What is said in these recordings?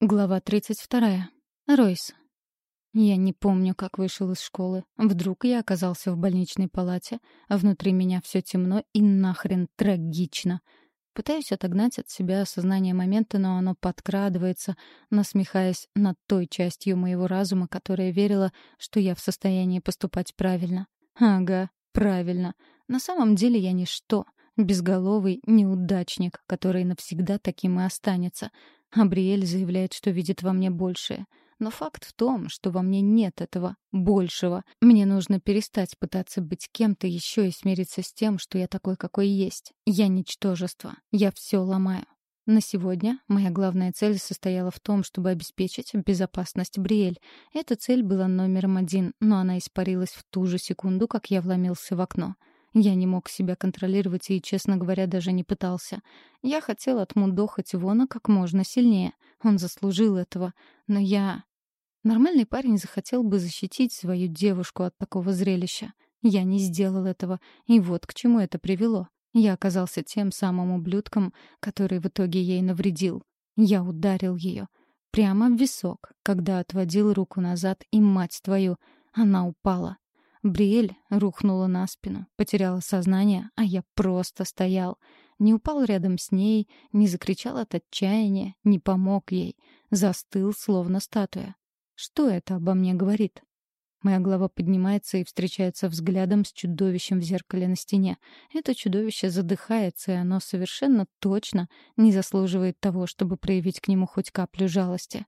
Глава 32. Ройс. Я не помню, как вышел из школы. Вдруг я оказался в больничной палате, а внутри меня все темно и нахрен трагично. Пытаюсь отогнать от себя осознание момента, но оно подкрадывается, насмехаясь над той частью моего разума, которая верила, что я в состоянии поступать правильно. Ага, правильно. На самом деле я ничто. Безголовый неудачник, который навсегда таким и останется — Абриэль заявляет, что видит во мне большее. Но факт в том, что во мне нет этого большего. Мне нужно перестать пытаться быть кем-то еще и смириться с тем, что я такой, какой есть. Я ничтожество. Я все ломаю. На сегодня моя главная цель состояла в том, чтобы обеспечить безопасность Бриэль. Эта цель была номером один, но она испарилась в ту же секунду, как я вломился в окно. Я не мог себя контролировать и, честно говоря, даже не пытался. Я хотел отмудохать Вона как можно сильнее. Он заслужил этого. Но я... Нормальный парень захотел бы защитить свою девушку от такого зрелища. Я не сделал этого, и вот к чему это привело. Я оказался тем самым ублюдком, который в итоге ей навредил. Я ударил ее. Прямо в висок, когда отводил руку назад, и, мать твою, она упала. Бриэль рухнула на спину, потеряла сознание, а я просто стоял. Не упал рядом с ней, не закричал от отчаяния, не помог ей. Застыл, словно статуя. Что это обо мне говорит? Моя голова поднимается и встречается взглядом с чудовищем в зеркале на стене. Это чудовище задыхается, и оно совершенно точно не заслуживает того, чтобы проявить к нему хоть каплю жалости.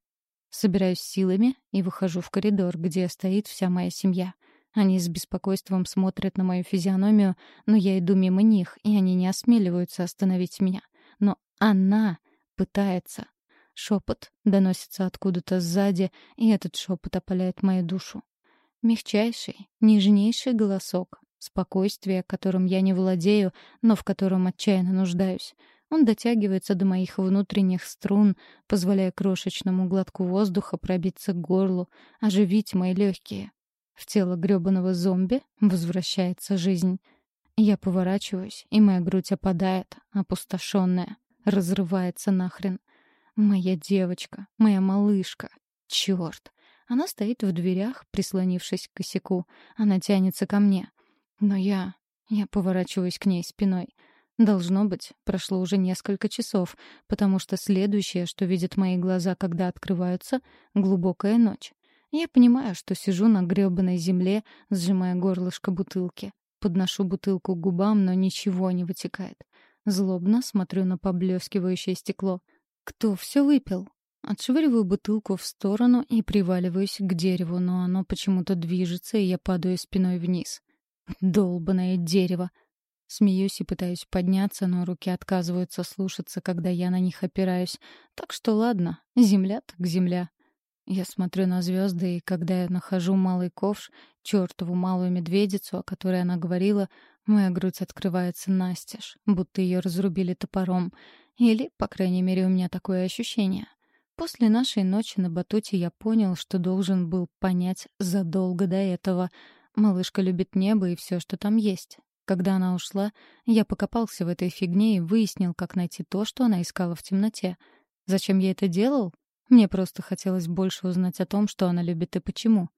Собираюсь силами и выхожу в коридор, где стоит вся моя семья — они с беспокойством смотрят на мою физиономию, но я иду мимо них, и они не осмеливаются остановить меня. Но она пытается. Шепот доносится откуда-то сзади, и этот шепот опаляет мою душу. Мягчайший, нежнейший голосок, спокойствие, которым я не владею, но в котором отчаянно нуждаюсь. Он дотягивается до моих внутренних струн, позволяя крошечному глотку воздуха пробиться к горлу, оживить мои легкие. В тело грёбаного зомби возвращается жизнь. Я поворачиваюсь, и моя грудь опадает, опустошенная, разрывается нахрен. Моя девочка, моя малышка. Чёрт. Она стоит в дверях, прислонившись к косяку. Она тянется ко мне. Но я... Я поворачиваюсь к ней спиной. Должно быть, прошло уже несколько часов, потому что следующее, что видят мои глаза, когда открываются — глубокая ночь. Я понимаю, что сижу на грёбаной земле, сжимая горлышко бутылки. Подношу бутылку к губам, но ничего не вытекает. Злобно смотрю на поблескивающее стекло. Кто все выпил? Отшвыриваю бутылку в сторону и приваливаюсь к дереву, но оно почему-то движется, и я падаю спиной вниз. Долбаное дерево. Смеюсь и пытаюсь подняться, но руки отказываются слушаться, когда я на них опираюсь. Так что ладно, земля так земля. Я смотрю на звезды, и когда я нахожу малый ковш, чертову малую медведицу, о которой она говорила, моя грудь открывается настежь, будто ее разрубили топором. Или, по крайней мере, у меня такое ощущение. После нашей ночи на батуте я понял, что должен был понять задолго до этого. Малышка любит небо и все, что там есть. Когда она ушла, я покопался в этой фигне и выяснил, как найти то, что она искала в темноте. Зачем я это делал? Мне просто хотелось больше узнать о том, что она любит и почему.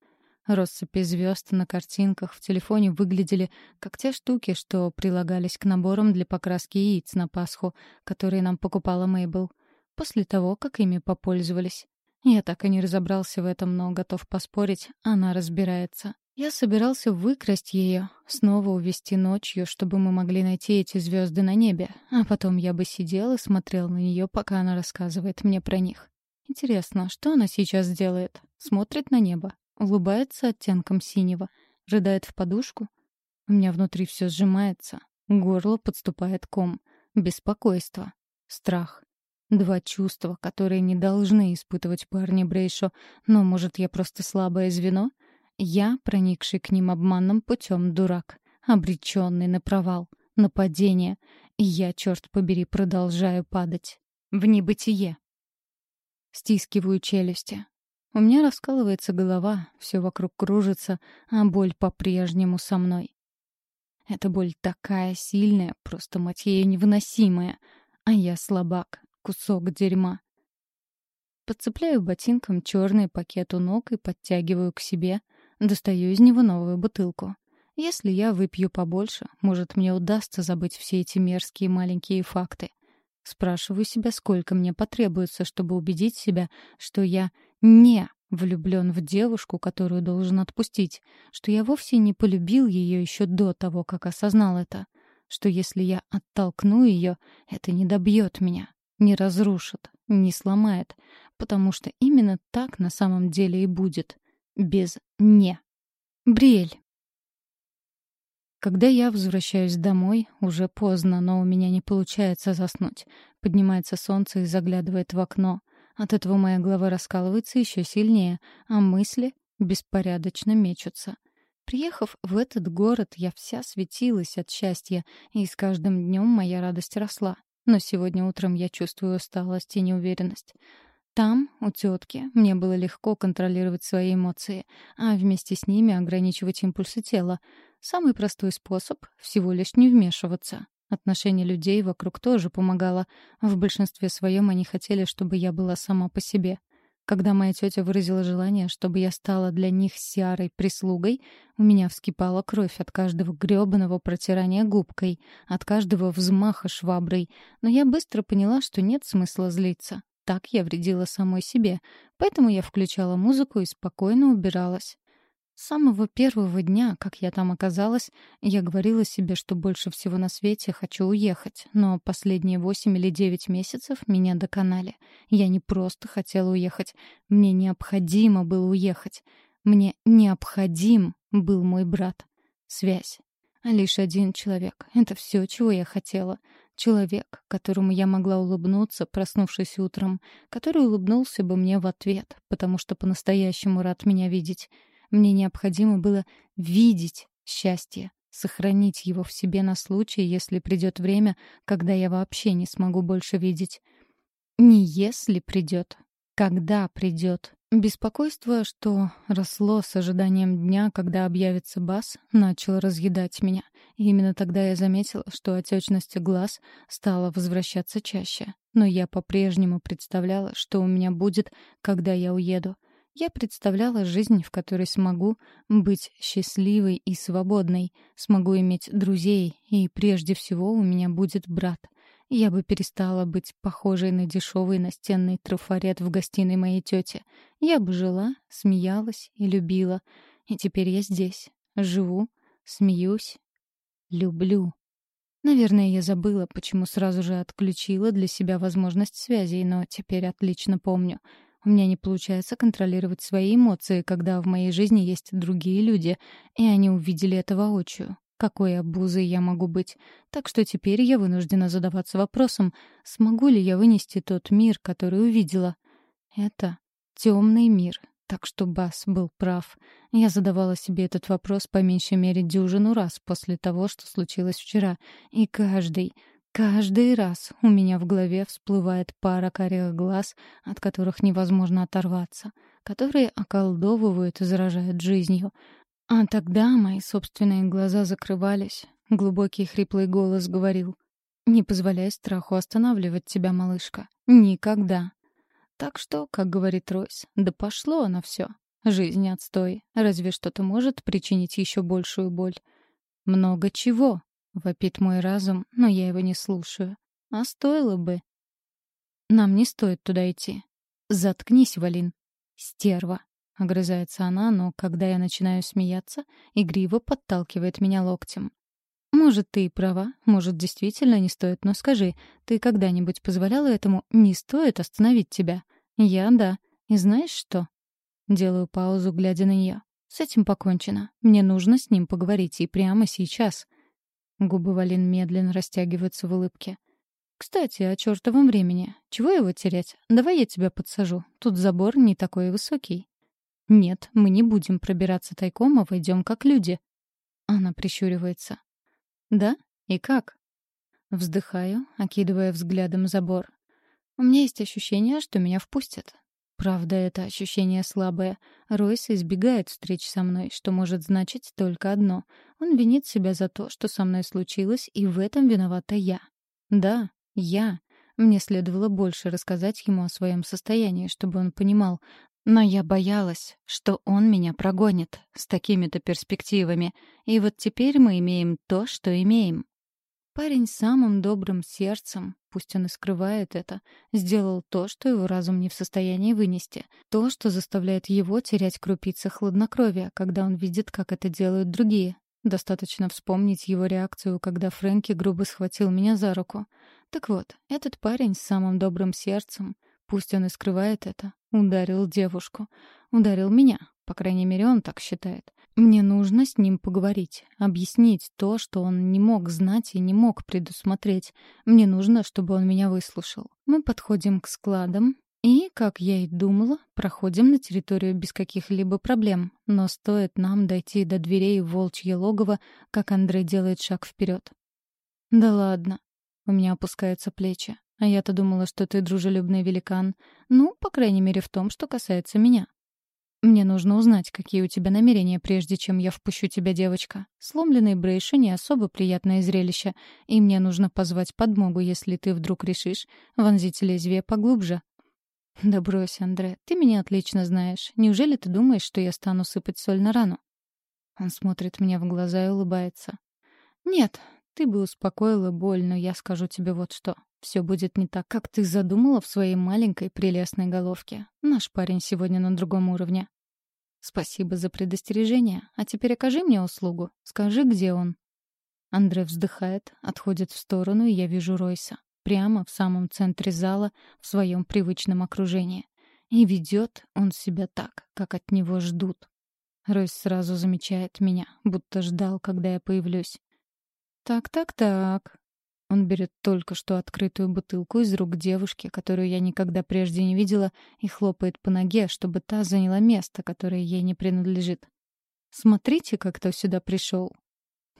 Россыпи звезд на картинках в телефоне выглядели как те штуки, что прилагались к наборам для покраски яиц на Пасху, которые нам покупала Мейбл. После того, как ими попользовались. Я так и не разобрался в этом, но готов поспорить, она разбирается. Я собирался выкрасть ее, снова увести ночью, чтобы мы могли найти эти звезды на небе, а потом я бы сидел и смотрел на нее, пока она рассказывает мне про них. Интересно, что она сейчас делает? Смотрит на небо, улыбается оттенком синего, рыдает в подушку. У меня внутри все сжимается, горло подступает ком, беспокойство, страх. Два чувства, которые не должны испытывать парни Брейшо, но, может, я просто слабое звено? Я, проникший к ним обманным путем дурак, обреченный на провал, на падение, и я, черт побери, продолжаю падать. В небытие. Стискиваю челюсти. У меня раскалывается голова, все вокруг кружится, а боль по-прежнему со мной. Эта боль такая сильная, просто, мать ее, невыносимая. А я слабак, кусок дерьма. Подцепляю ботинком черный пакет у ног и подтягиваю к себе. Достаю из него новую бутылку. Если я выпью побольше, может, мне удастся забыть все эти мерзкие маленькие факты. Спрашиваю себя, сколько мне потребуется, чтобы убедить себя, что я не влюблен в девушку, которую должен отпустить, что я вовсе не полюбил ее еще до того, как осознал это, что если я оттолкну ее, это не добьет меня, не разрушит, не сломает, потому что именно так на самом деле и будет. Без «не». Бриэль. Когда я возвращаюсь домой, уже поздно, но у меня не получается заснуть. Поднимается солнце и заглядывает в окно. От этого моя голова раскалывается еще сильнее, а мысли беспорядочно мечутся. Приехав в этот город, я вся светилась от счастья, и с каждым днем моя радость росла. Но сегодня утром я чувствую усталость и неуверенность. Там, у тетки, мне было легко контролировать свои эмоции, а вместе с ними ограничивать импульсы тела. Самый простой способ — всего лишь не вмешиваться. Отношение людей вокруг тоже помогало. В большинстве своем они хотели, чтобы я была сама по себе. Когда моя тетя выразила желание, чтобы я стала для них сиарой прислугой, у меня вскипала кровь от каждого грёбаного протирания губкой, от каждого взмаха шваброй, но я быстро поняла, что нет смысла злиться. Так я вредила самой себе, поэтому я включала музыку и спокойно убиралась. С самого первого дня, как я там оказалась, я говорила себе, что больше всего на свете хочу уехать, но последние восемь или девять месяцев меня доконали. Я не просто хотела уехать, мне необходимо было уехать. Мне необходим был мой брат. Связь. Лишь один человек. Это все, чего я хотела. Человек, которому я могла улыбнуться, проснувшись утром, который улыбнулся бы мне в ответ, потому что по-настоящему рад меня видеть. Мне необходимо было видеть счастье, сохранить его в себе на случай, если придет время, когда я вообще не смогу больше видеть. Не если придет, когда придет. Беспокойство, что росло с ожиданием дня, когда объявится бас, начало разъедать меня. И именно тогда я заметила, что отечность глаз стала возвращаться чаще. Но я по-прежнему представляла, что у меня будет, когда я уеду — я представляла жизнь, в которой смогу быть счастливой и свободной, смогу иметь друзей, и прежде всего у меня будет брат. Я бы перестала быть похожей на дешевый настенный трафарет в гостиной моей тети. Я бы жила, смеялась и любила. И теперь я здесь, живу, смеюсь, люблю. Наверное, я забыла, почему сразу же отключила для себя возможность связи, но теперь отлично помню — у меня не получается контролировать свои эмоции, когда в моей жизни есть другие люди, и они увидели это воочию. Какой обузой я могу быть? Так что теперь я вынуждена задаваться вопросом, смогу ли я вынести тот мир, который увидела. Это темный мир. Так что Бас был прав. Я задавала себе этот вопрос по меньшей мере дюжину раз после того, что случилось вчера. И каждый, Каждый раз у меня в голове всплывает пара карих глаз, от которых невозможно оторваться, которые околдовывают и заражают жизнью. А тогда мои собственные глаза закрывались. Глубокий хриплый голос говорил «Не позволяй страху останавливать тебя, малышка. Никогда». Так что, как говорит Ройс, да пошло оно все. Жизнь отстой. Разве что-то может причинить еще большую боль? Много чего, Вопит мой разум, но я его не слушаю. А стоило бы. Нам не стоит туда идти. Заткнись, Валин. Стерва. Огрызается она, но когда я начинаю смеяться, игриво подталкивает меня локтем. Может, ты и права, может, действительно не стоит, но скажи, ты когда-нибудь позволяла этому «не стоит» остановить тебя? Я — да. И знаешь что? Делаю паузу, глядя на нее. С этим покончено. Мне нужно с ним поговорить, и прямо сейчас. Губы Валин медленно растягиваются в улыбке. «Кстати, о чертовом времени. Чего его терять? Давай я тебя подсажу. Тут забор не такой высокий». «Нет, мы не будем пробираться тайком, а войдем как люди». Она прищуривается. «Да? И как?» Вздыхаю, окидывая взглядом забор. У меня есть ощущение, что меня впустят. Правда, это ощущение слабое. Ройс избегает встреч со мной, что может значить только одно. Он винит себя за то, что со мной случилось, и в этом виновата я. Да, я. Мне следовало больше рассказать ему о своем состоянии, чтобы он понимал. Но я боялась, что он меня прогонит с такими-то перспективами. И вот теперь мы имеем то, что имеем. Парень самым добрым сердцем, пусть он и скрывает это, сделал то, что его разум не в состоянии вынести. То, что заставляет его терять крупицы хладнокровия, когда он видит, как это делают другие. Достаточно вспомнить его реакцию, когда Фрэнки грубо схватил меня за руку. Так вот, этот парень с самым добрым сердцем, пусть он и скрывает это, ударил девушку. Ударил меня, по крайней мере, он так считает. Мне нужно с ним поговорить, объяснить то, что он не мог знать и не мог предусмотреть. Мне нужно, чтобы он меня выслушал. Мы подходим к складам и, как я и думала, проходим на территорию без каких-либо проблем. Но стоит нам дойти до дверей волчье логово, как Андрей делает шаг вперед. «Да ладно». У меня опускаются плечи. А я-то думала, что ты дружелюбный великан. Ну, по крайней мере, в том, что касается меня. Мне нужно узнать, какие у тебя намерения, прежде чем я впущу тебя, девочка. Сломленный Брейши не особо приятное зрелище, и мне нужно позвать подмогу, если ты вдруг решишь вонзить лезвие поглубже. Да брось, Андре, ты меня отлично знаешь. Неужели ты думаешь, что я стану сыпать соль на рану? Он смотрит мне в глаза и улыбается. Нет, ты бы успокоила боль, но я скажу тебе вот что. Все будет не так, как ты задумала в своей маленькой прелестной головке. Наш парень сегодня на другом уровне. Спасибо за предостережение. А теперь окажи мне услугу. Скажи, где он. Андре вздыхает, отходит в сторону, и я вижу Ройса. Прямо в самом центре зала, в своем привычном окружении. И ведет он себя так, как от него ждут. Ройс сразу замечает меня, будто ждал, когда я появлюсь. «Так-так-так», он берет только что открытую бутылку из рук девушки, которую я никогда прежде не видела, и хлопает по ноге, чтобы та заняла место, которое ей не принадлежит. «Смотрите, как кто сюда пришел.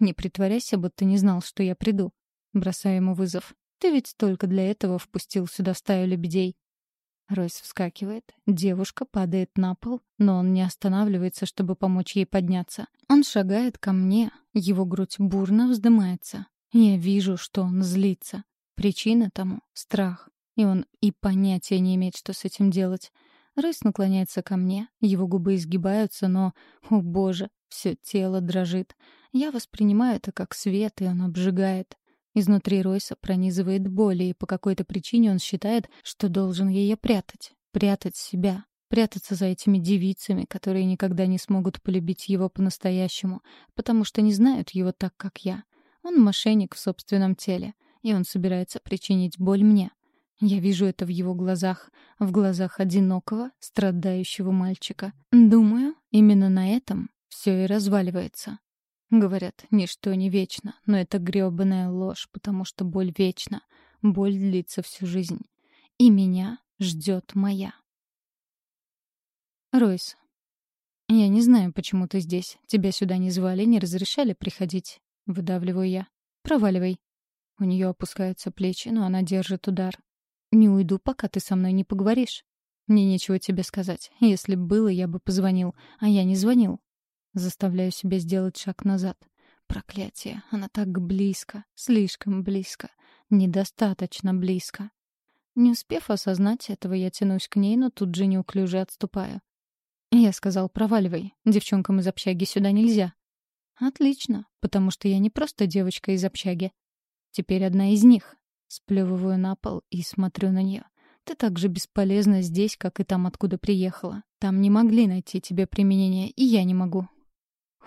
«Не притворяйся, будто не знал, что я приду». Бросаю ему вызов. «Ты ведь только для этого впустил сюда стаю лебедей». Ройс вскакивает, девушка падает на пол, но он не останавливается, чтобы помочь ей подняться. Он шагает ко мне, его грудь бурно вздымается. Я вижу, что он злится. Причина тому — страх. И он и понятия не имеет, что с этим делать. Рысь наклоняется ко мне, его губы изгибаются, но, о боже, все тело дрожит. Я воспринимаю это как свет, и он обжигает. Изнутри Ройса пронизывает боль, и по какой-то причине он считает, что должен ее прятать. Прятать себя. Прятаться за этими девицами, которые никогда не смогут полюбить его по-настоящему, потому что не знают его так, как я. Он мошенник в собственном теле, и он собирается причинить боль мне. Я вижу это в его глазах, в глазах одинокого, страдающего мальчика. Думаю, именно на этом все и разваливается. Говорят, ничто не вечно, но это грёбаная ложь, потому что боль вечна. Боль длится всю жизнь. И меня ждет моя. Ройс. Я не знаю, почему ты здесь. Тебя сюда не звали, не разрешали приходить. — выдавливаю я. «Проваливай». У нее опускаются плечи, но она держит удар. «Не уйду, пока ты со мной не поговоришь. Мне нечего тебе сказать. Если б было, я бы позвонил, а я не звонил». Заставляю себя сделать шаг назад. Проклятие, она так близко, слишком близко, недостаточно близко. Не успев осознать этого, я тянусь к ней, но тут же неуклюже отступаю. Я сказал, проваливай. Девчонкам из общаги сюда нельзя. Отлично, потому что я не просто девочка из общаги. Теперь одна из них. Сплевываю на пол и смотрю на нее. Ты так же бесполезна здесь, как и там, откуда приехала. Там не могли найти тебе применение, и я не могу.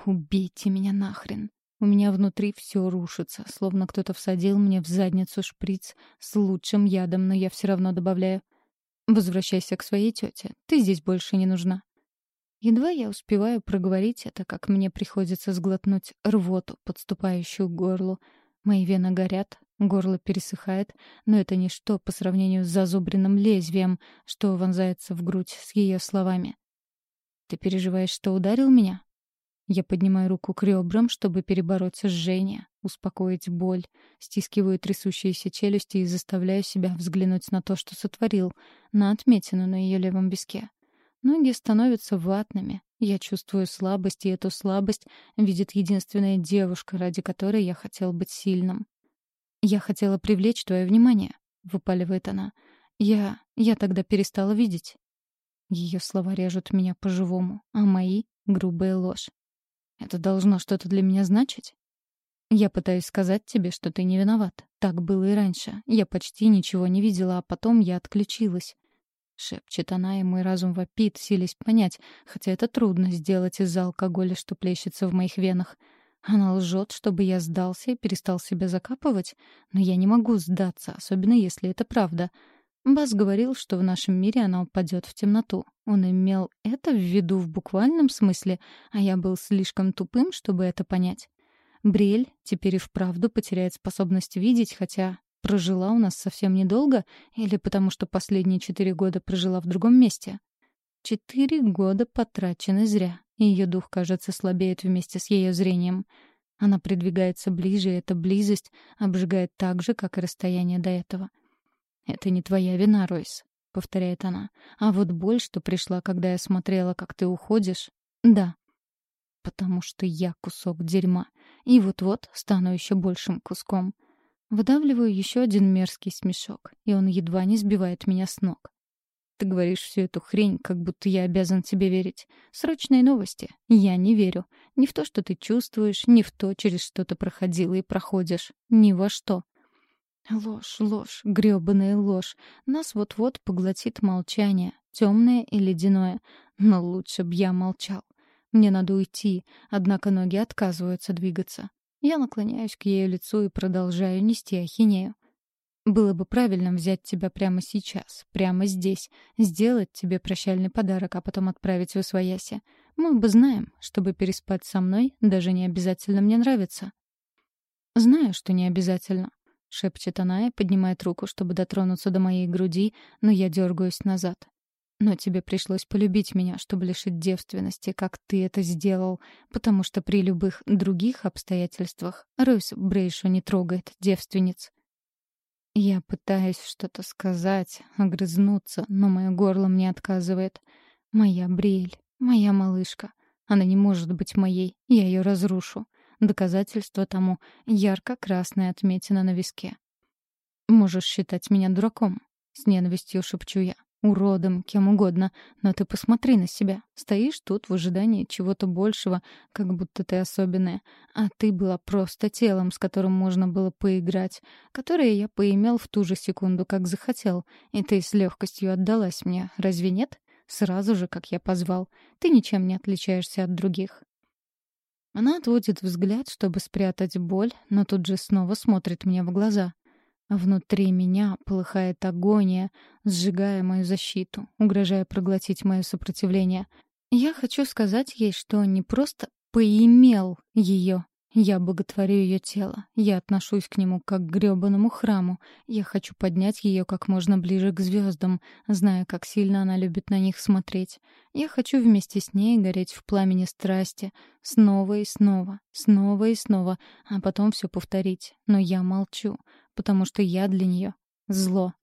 Убейте меня нахрен. У меня внутри все рушится, словно кто-то всадил мне в задницу шприц с лучшим ядом, но я все равно добавляю. Возвращайся к своей тете. Ты здесь больше не нужна. Едва я успеваю проговорить это, как мне приходится сглотнуть рвоту, подступающую к горлу. Мои вены горят, горло пересыхает, но это ничто по сравнению с зазубренным лезвием, что вонзается в грудь с ее словами. «Ты переживаешь, что ударил меня?» Я поднимаю руку к ребрам, чтобы перебороть жжение, успокоить боль, стискиваю трясущиеся челюсти и заставляю себя взглянуть на то, что сотворил, на отметину на ее левом виске. Ноги становятся ватными. Я чувствую слабость, и эту слабость видит единственная девушка, ради которой я хотел быть сильным. Я хотела привлечь твое внимание. выпаливает она. «Я... я тогда перестала видеть». Ее слова режут меня по-живому, а мои — грубая ложь. Это должно что-то для меня значить? Я пытаюсь сказать тебе, что ты не виноват. Так было и раньше. Я почти ничего не видела, а потом я отключилась. Шепчет она, и мой разум вопит, силясь понять, хотя это трудно сделать из-за алкоголя, что плещется в моих венах. Она лжет, чтобы я сдался и перестал себя закапывать, но я не могу сдаться, особенно если это правда. Бас говорил, что в нашем мире она упадет в темноту. Он имел это в виду в буквальном смысле, а я был слишком тупым, чтобы это понять. Бриэль теперь и вправду потеряет способность видеть, хотя прожила у нас совсем недолго, или потому что последние четыре года прожила в другом месте. Четыре года потрачены зря, и ее дух, кажется, слабеет вместе с ее зрением. Она придвигается ближе, и эта близость обжигает так же, как и расстояние до этого. «Это не твоя вина, Ройс», — повторяет она. «А вот боль, что пришла, когда я смотрела, как ты уходишь, да, потому что я кусок дерьма, и вот-вот стану еще большим куском. Выдавливаю еще один мерзкий смешок, и он едва не сбивает меня с ног. Ты говоришь всю эту хрень, как будто я обязан тебе верить. Срочные новости. Я не верю. Ни в то, что ты чувствуешь, ни в то, через что ты проходила и проходишь. Ни во что. Ложь, ложь, грёбаная ложь. Нас вот-вот поглотит молчание, темное и ледяное. Но лучше б я молчал. Мне надо уйти, однако ноги отказываются двигаться. Я наклоняюсь к ее лицу и продолжаю нести ахинею. Было бы правильно взять тебя прямо сейчас, прямо здесь, сделать тебе прощальный подарок, а потом отправить в Освояси. Мы бы знаем, чтобы переспать со мной, даже не обязательно мне нравится. Знаю, что не обязательно, шепчет она и поднимает руку, чтобы дотронуться до моей груди, но я дергаюсь назад. Но тебе пришлось полюбить меня, чтобы лишить девственности, как ты это сделал, потому что при любых других обстоятельствах Ройс Брейшу не трогает девственниц. Я пытаюсь что-то сказать, огрызнуться, но мое горло мне отказывает. Моя Бриэль, моя малышка. Она не может быть моей, я ее разрушу. Доказательство тому — ярко-красная отметина на виске. «Можешь считать меня дураком», — с ненавистью шепчу я уродом, кем угодно, но ты посмотри на себя. Стоишь тут в ожидании чего-то большего, как будто ты особенная. А ты была просто телом, с которым можно было поиграть, которое я поимел в ту же секунду, как захотел. И ты с легкостью отдалась мне, разве нет? Сразу же, как я позвал. Ты ничем не отличаешься от других. Она отводит взгляд, чтобы спрятать боль, но тут же снова смотрит мне в глаза. Внутри меня полыхает агония, сжигая мою защиту, угрожая проглотить мое сопротивление. Я хочу сказать ей, что не просто поимел ее. Я боготворю ее тело. Я отношусь к нему как к грёбаному храму. Я хочу поднять ее как можно ближе к звездам, зная, как сильно она любит на них смотреть. Я хочу вместе с ней гореть в пламени страсти. Снова и снова, снова и снова, а потом все повторить. Но я молчу потому что я для нее зло.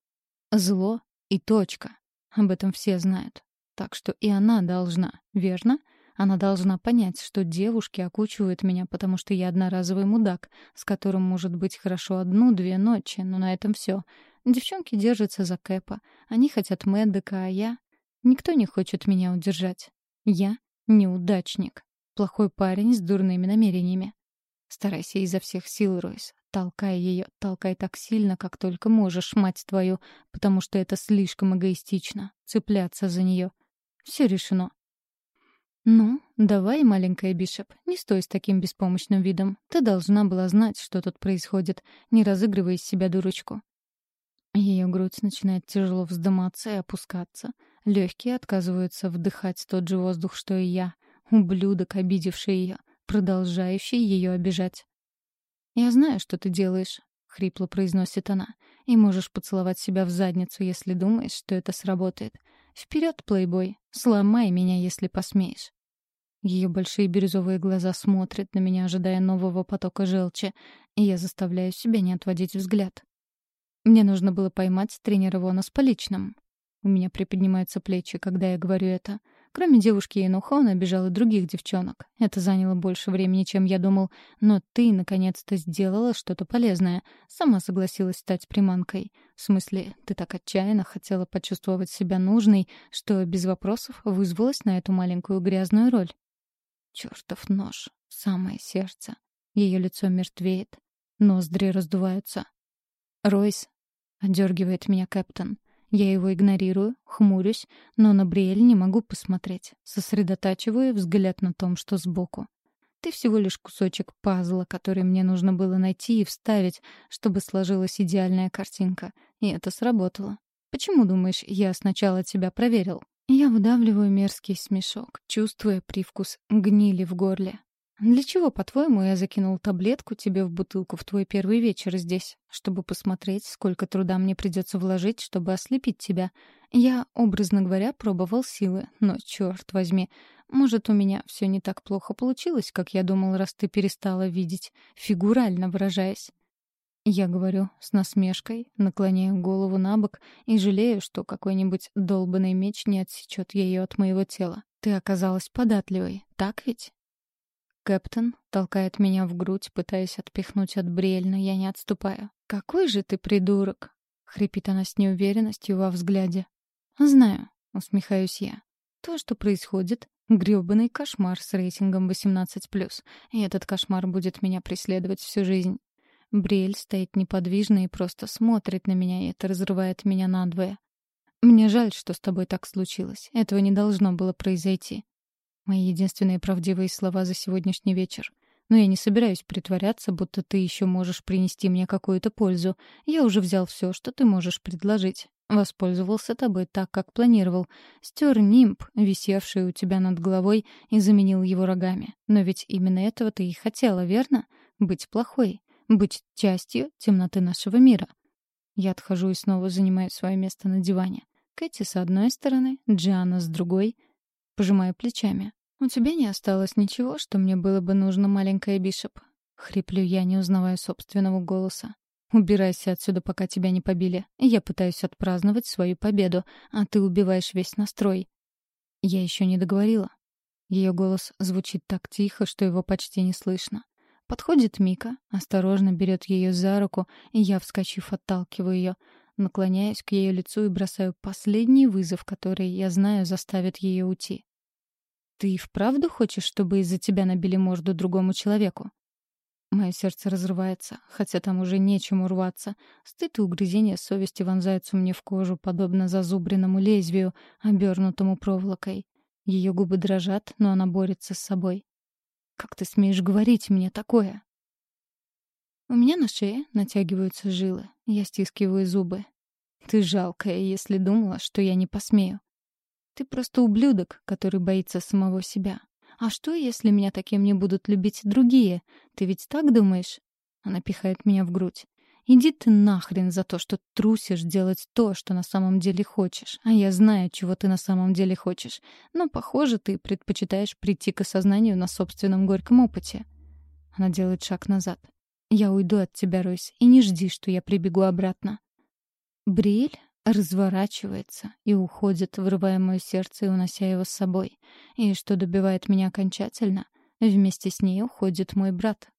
Зло и точка. Об этом все знают. Так что и она должна, верно? Она должна понять, что девушки окучивают меня, потому что я одноразовый мудак, с которым может быть хорошо одну-две ночи, но на этом все. Девчонки держатся за Кэпа. Они хотят Мэддека, а я... Никто не хочет меня удержать. Я неудачник. Плохой парень с дурными намерениями. Старайся изо всех сил, Ройс. Толкай ее, толкай так сильно, как только можешь, мать твою, потому что это слишком эгоистично — цепляться за нее. Все решено. «Ну, давай, маленькая Бишоп, не стой с таким беспомощным видом. Ты должна была знать, что тут происходит. Не разыгрывай из себя дурочку». Ее грудь начинает тяжело вздыматься и опускаться. Легкие отказываются вдыхать тот же воздух, что и я. Ублюдок, обидевший ее, продолжающий ее обижать. «Я знаю, что ты делаешь», — хрипло произносит она. «И можешь поцеловать себя в задницу, если думаешь, что это сработает. Вперед, плейбой, сломай меня, если посмеешь». Ее большие бирюзовые глаза смотрят на меня, ожидая нового потока желчи, и я заставляю себя не отводить взгляд. Мне нужно было поймать тренера Вона с поличным. У меня приподнимаются плечи, когда я говорю это. Кроме девушки Енуха, он обижал и других девчонок. Это заняло больше времени, чем я думал. Но ты, наконец-то, сделала что-то полезное. Сама согласилась стать приманкой. В смысле, ты так отчаянно хотела почувствовать себя нужной, что без вопросов вызвалась на эту маленькую грязную роль. Чёртов нож. Самое сердце. Ее лицо мертвеет. Ноздри раздуваются. «Ройс», — отдергивает меня Кэптон. Я его игнорирую, хмурюсь, но на Бриэль не могу посмотреть. Сосредотачиваю взгляд на том, что сбоку. Ты всего лишь кусочек пазла, который мне нужно было найти и вставить, чтобы сложилась идеальная картинка. И это сработало. Почему, думаешь, я сначала тебя проверил? Я выдавливаю мерзкий смешок, чувствуя привкус гнили в горле. Для чего, по-твоему, я закинул таблетку тебе в бутылку в твой первый вечер здесь? Чтобы посмотреть, сколько труда мне придется вложить, чтобы ослепить тебя. Я, образно говоря, пробовал силы, но, черт возьми, может, у меня все не так плохо получилось, как я думал, раз ты перестала видеть, фигурально выражаясь. Я говорю с насмешкой, наклоняю голову на бок и жалею, что какой-нибудь долбанный меч не отсечет ее от моего тела. Ты оказалась податливой, так ведь? Кэптон толкает меня в грудь, пытаясь отпихнуть от Бриэль, но я не отступаю. «Какой же ты придурок!» — хрипит она с неуверенностью во взгляде. «Знаю», — усмехаюсь я. «То, что происходит, — грёбаный кошмар с рейтингом 18+, и этот кошмар будет меня преследовать всю жизнь». Бриэль стоит неподвижно и просто смотрит на меня, и это разрывает меня надвое. «Мне жаль, что с тобой так случилось. Этого не должно было произойти. Мои единственные правдивые слова за сегодняшний вечер. Но я не собираюсь притворяться, будто ты еще можешь принести мне какую-то пользу. Я уже взял все, что ты можешь предложить. Воспользовался тобой так, как планировал. Стер нимб, висевший у тебя над головой, и заменил его рогами. Но ведь именно этого ты и хотела, верно? Быть плохой. Быть частью темноты нашего мира. Я отхожу и снова занимаю свое место на диване. Кэти с одной стороны, Джиана с другой — Пожимаю плечами. «У тебя не осталось ничего, что мне было бы нужно, маленькая Бишоп?» Хриплю я, не узнавая собственного голоса. «Убирайся отсюда, пока тебя не побили. Я пытаюсь отпраздновать свою победу, а ты убиваешь весь настрой». Я еще не договорила. Ее голос звучит так тихо, что его почти не слышно. Подходит Мика, осторожно берет ее за руку, и я, вскочив, отталкиваю ее. Наклоняюсь к ее лицу и бросаю последний вызов, который, я знаю, заставит ее уйти. «Ты вправду хочешь, чтобы из-за тебя набили морду другому человеку?» Мое сердце разрывается, хотя там уже нечему рваться. Стыд и угрызение совести вонзаются мне в кожу, подобно зазубренному лезвию, обернутому проволокой. Ее губы дрожат, но она борется с собой. «Как ты смеешь говорить мне такое?» У меня на шее натягиваются жилы. Я стискиваю зубы. Ты жалкая, если думала, что я не посмею. Ты просто ублюдок, который боится самого себя. А что, если меня таким не будут любить другие? Ты ведь так думаешь? Она пихает меня в грудь. Иди ты нахрен за то, что трусишь делать то, что на самом деле хочешь. А я знаю, чего ты на самом деле хочешь. Но, похоже, ты предпочитаешь прийти к осознанию на собственном горьком опыте. Она делает шаг назад. Я уйду от тебя, Ройс, и не жди, что я прибегу обратно. Бриль разворачивается и уходит, вырывая мое сердце и унося его с собой. И что добивает меня окончательно, вместе с ней уходит мой брат,